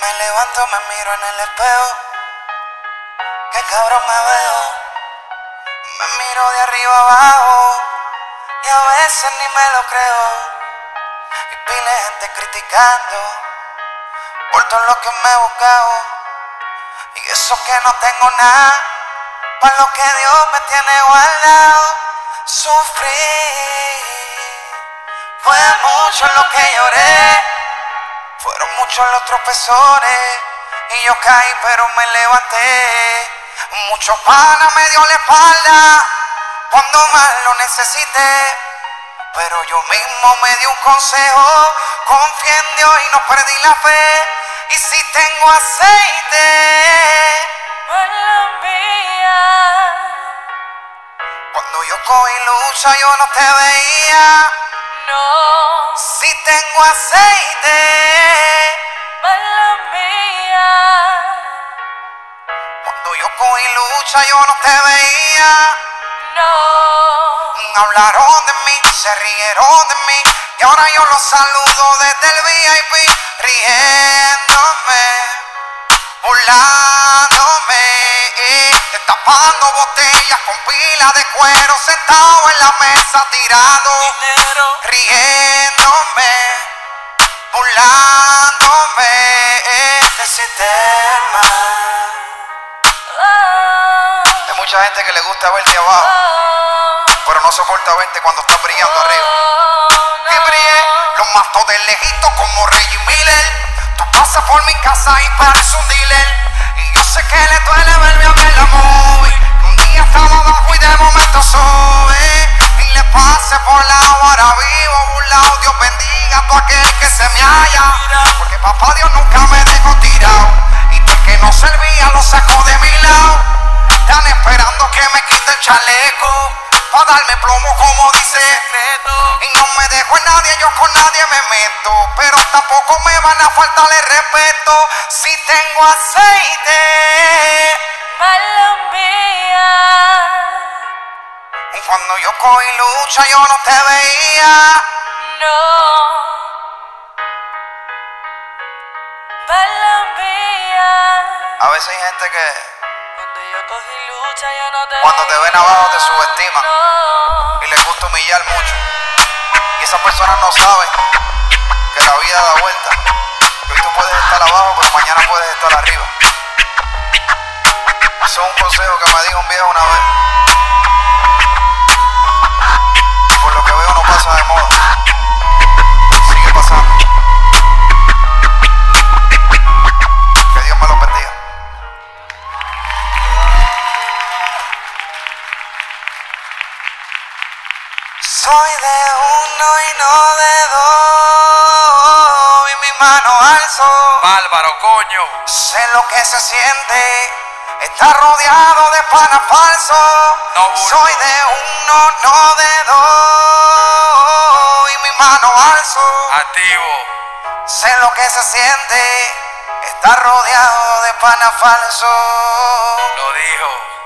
Me levanto, me miro en el espejo. Qué cabrón me veo. Me miro de arriba abajo. Y a veces ni me lo creo. Y pile gente criticando. Por todo lo que me he buscado. Y eso que no tengo nada. Para lo que Dios me tiene guardado. Sufrí. Fue mucho lo que lloré. Fueron muchos los tropezones y yo caí pero me levanté. Mucho pana me dio la espalda cuando más lo necesité. Pero yo mismo me di un consejo, confié en Dios y no perdí la fe. Y si tengo aceite, cuando yo cogí lucha yo no te veía. no, Si tengo aceite. Yo no te veía. no, Hablaron de mí, se rieron de mí. Y ahora yo los saludo desde el VIP, riéndome, burlándome, destapando botellas con pila de cuero, sentado en la mesa dinero, riéndome, mucha gente que le gusta verte abajo, pero no soporta verte cuando estás brillando arriba. Y brillé, los mato de lejito como Reggie Miller. Tú pasas por mi casa y pareces un dealer. Y yo sé que le duele verme a ver la. Que un día estaba abajo y de momento sube. Y le pase por la ahora vivo, burlado. Dios bendiga a todo aquel que se me haya. Porque papá Dios nunca me dejó tirado. Y todo el que no servía lo sacó de mi lado. Están esperando que me quite el chaleco. Pa' darme plomo como dice secreto, y no me dejo en nadie, yo con nadie me meto. Pero tampoco me van a faltar el respeto si tengo aceite. mala mía, Y cuando yo cogí lucha, yo no te veía. no, mala mía. A veces hay gente que Cuando te ven abajo te subestiman. Y les gusta humillar mucho. Y esas personas no saben que la vida da vuelta. Que hoy tú puedes estar abajo, pero mañana puedes estar arriba. Eso es un consejo que me dijo un viejo Coño. Sé lo que se siente. Estar rodeado de panas falsos. No. Soy de uno, no de dos. Y mi mano alzo. Activo. Sé lo que se siente. Estar rodeado de panas falsos. Lo dijo.